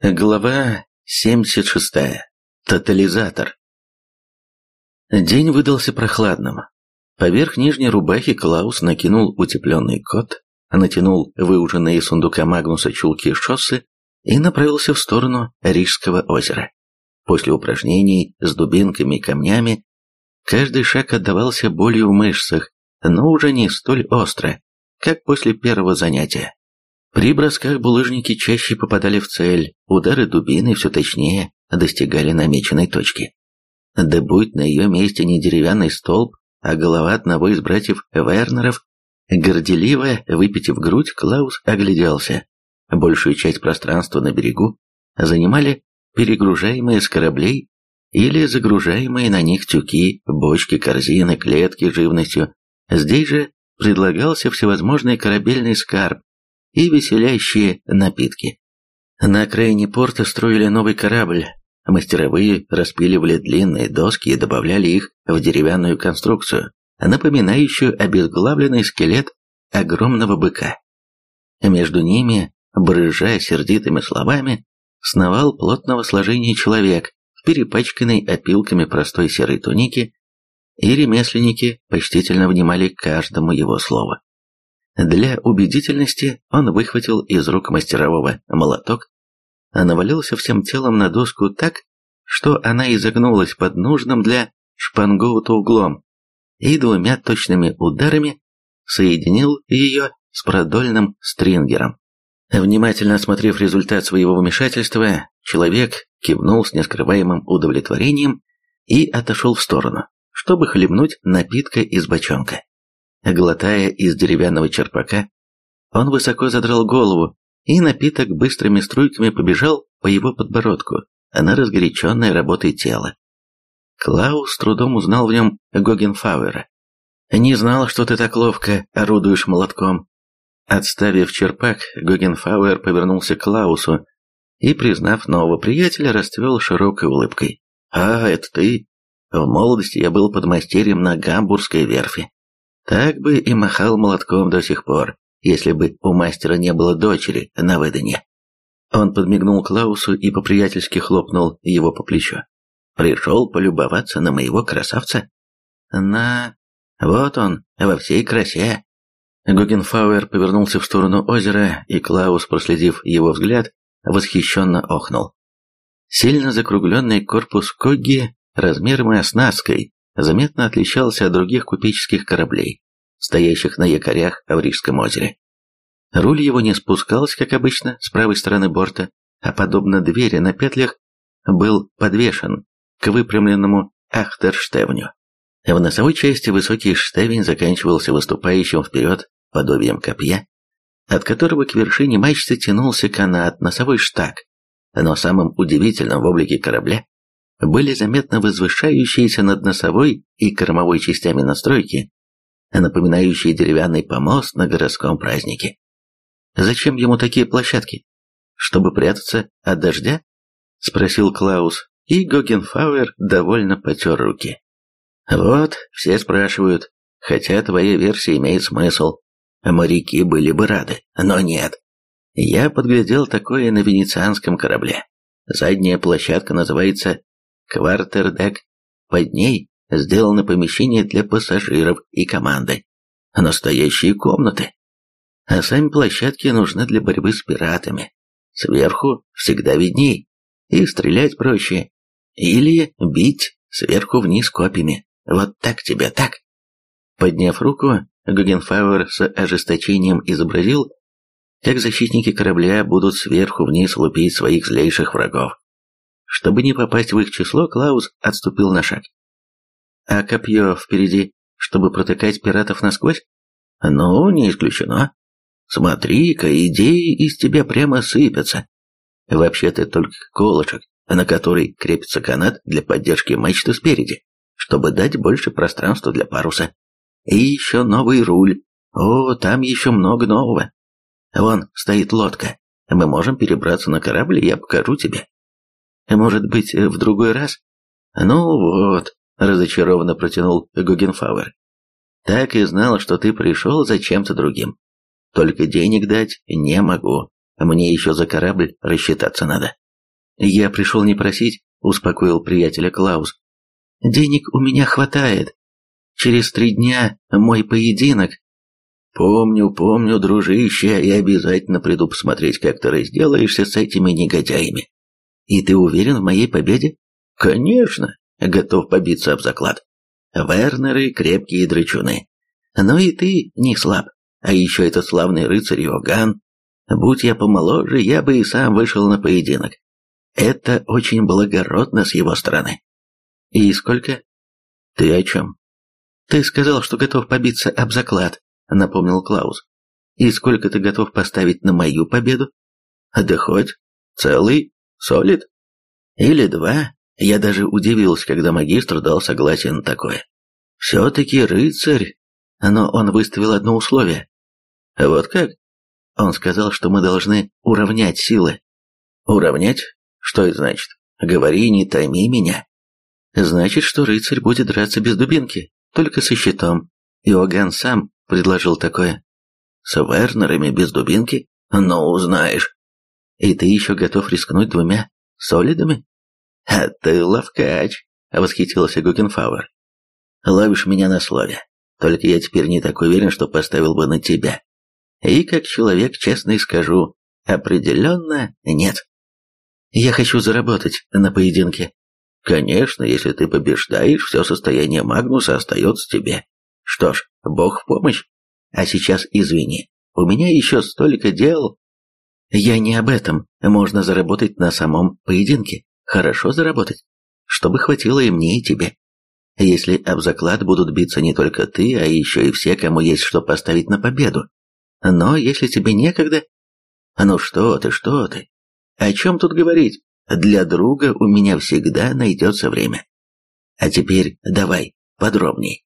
Глава 76. Тотализатор. День выдался прохладным. Поверх нижней рубахи Клаус накинул утепленный кот, натянул выуженные из сундука Магнуса чулки шоссы и направился в сторону Рижского озера. После упражнений с дубинками и камнями каждый шаг отдавался болью в мышцах, но уже не столь остро, как после первого занятия. При бросках булыжники чаще попадали в цель, удары дубины все точнее достигали намеченной точки. Да будь на ее месте не деревянный столб, а голова одного из братьев Вернеров, горделиво выпитив грудь, Клаус огляделся. Большую часть пространства на берегу занимали перегружаемые с кораблей или загружаемые на них тюки, бочки, корзины, клетки с живностью. Здесь же предлагался всевозможный корабельный скарб, и веселящие напитки. На окраине порта строили новый корабль. Мастеровые распиливали длинные доски и добавляли их в деревянную конструкцию, напоминающую обезглавленный скелет огромного быка. Между ними, брыжа сердитыми словами, сновал плотного сложения человек в перепачканной опилками простой серой туники, и ремесленники почтительно внимали каждому его слову. Для убедительности он выхватил из рук мастерового молоток, а навалился всем телом на доску так, что она изогнулась под нужным для шпангоута углом, и двумя точными ударами соединил ее с продольным стрингером. Внимательно осмотрев результат своего вмешательства, человек кивнул с нескрываемым удовлетворением и отошел в сторону, чтобы хлебнуть напитка из бочонка. Глотая из деревянного черпака, он высоко задрал голову, и напиток быстрыми струйками побежал по его подбородку, на разгоряченной работой тела. Клаус с трудом узнал в нем Гогенфауэра. «Не знал, что ты так ловко орудуешь молотком». Отставив черпак, Гогенфауэр повернулся к Клаусу и, признав нового приятеля, расцвел широкой улыбкой. «А, это ты? В молодости я был подмастерьем на Гамбургской верфи. Так бы и махал молотком до сих пор, если бы у мастера не было дочери на выдане. Он подмигнул Клаусу и по-приятельски хлопнул его по плечу. «Пришел полюбоваться на моего красавца?» «На... вот он, во всей красе!» Гогенфауэр повернулся в сторону озера, и Клаус, проследив его взгляд, восхищенно охнул. Сильно закругленный корпус Когги размером и оснасткой заметно отличался от других купеческих кораблей, стоящих на якорях в Рижском озере. Руль его не спускался, как обычно, с правой стороны борта, а подобно двери на петлях был подвешен к выпрямленному ахтерштевню. В носовой части высокий штевень заканчивался выступающим вперед подобием копья, от которого к вершине мачты тянулся канат, носовой штаг. Но самым удивительным в облике корабля были заметно возвышающиеся над носовой и кормовой частями настройки, напоминающие деревянный помост на городском празднике. Зачем ему такие площадки? Чтобы прятаться от дождя? Спросил Клаус, и Гогенфауэр довольно потер руки. Вот, все спрашивают, хотя твоя версия имеет смысл. Моряки были бы рады, но нет. Я подглядел такое на венецианском корабле. Задняя площадка называется квартердек. Под ней сделано помещение для пассажиров и команды. Настоящие комнаты. А сами площадки нужны для борьбы с пиратами. Сверху всегда видней. И стрелять проще. Или бить сверху вниз копьями. Вот так тебя, так. Подняв руку, Гuggenfauer с ожесточением изобразил, как защитники корабля будут сверху вниз лупить своих злейших врагов. Чтобы не попасть в их число, Клаус отступил на шаг. А копье впереди, чтобы протыкать пиратов насквозь? Ну, не исключено. Смотри-ка, идеи из тебя прямо сыпятся. Вообще-то только колышек, на который крепится канат для поддержки мачты спереди, чтобы дать больше пространства для паруса. И еще новый руль. О, там еще много нового. Вон стоит лодка. Мы можем перебраться на корабль, я покажу тебе. Может быть, в другой раз? Ну вот, разочарованно протянул Гогенфауэр. Так и знал, что ты пришел за чем-то другим. Только денег дать не могу. Мне еще за корабль рассчитаться надо. «Я пришел не просить», — успокоил приятеля Клаус. «Денег у меня хватает. Через три дня мой поединок». «Помню, помню, дружище, и обязательно приду посмотреть, как ты разделаешься с этими негодяями». «И ты уверен в моей победе?» «Конечно, готов побиться об заклад. Вернеры крепкие драчуны. Но и ты не слаб. А еще этот славный рыцарь Йоган. Будь я помоложе, я бы и сам вышел на поединок. Это очень благородно с его стороны. И сколько? Ты о чем? Ты сказал, что готов побиться об заклад, напомнил Клаус. И сколько ты готов поставить на мою победу? Да хоть целый солид. Или два. Я даже удивился, когда магистр дал согласие на такое. Все-таки рыцарь. Но он выставил одно условие. Вот как? Он сказал, что мы должны уравнять силы. Уравнять? Что это значит? Говори, не тайми меня. Значит, что рыцарь будет драться без дубинки, только со щитом. Иоганн сам предложил такое. С Вернерами без дубинки? Ну, узнаешь. И ты еще готов рискнуть двумя солидами? А ты ловкач, восхитился Гuggenfauer. Ловишь меня на слове. Только я теперь не так уверен, что поставил бы на тебя. И как человек честный скажу, определенно нет. Я хочу заработать на поединке. Конечно, если ты побеждаешь, все состояние Магнуса остается тебе. Что ж, бог в помощь. А сейчас извини, у меня еще столько дел. Я не об этом. Можно заработать на самом поединке. Хорошо заработать. Чтобы хватило и мне, и тебе. Если об заклад будут биться не только ты, а еще и все, кому есть что поставить на победу. Но если тебе некогда... Ну что ты, что ты? О чем тут говорить? Для друга у меня всегда найдется время. А теперь давай подробней.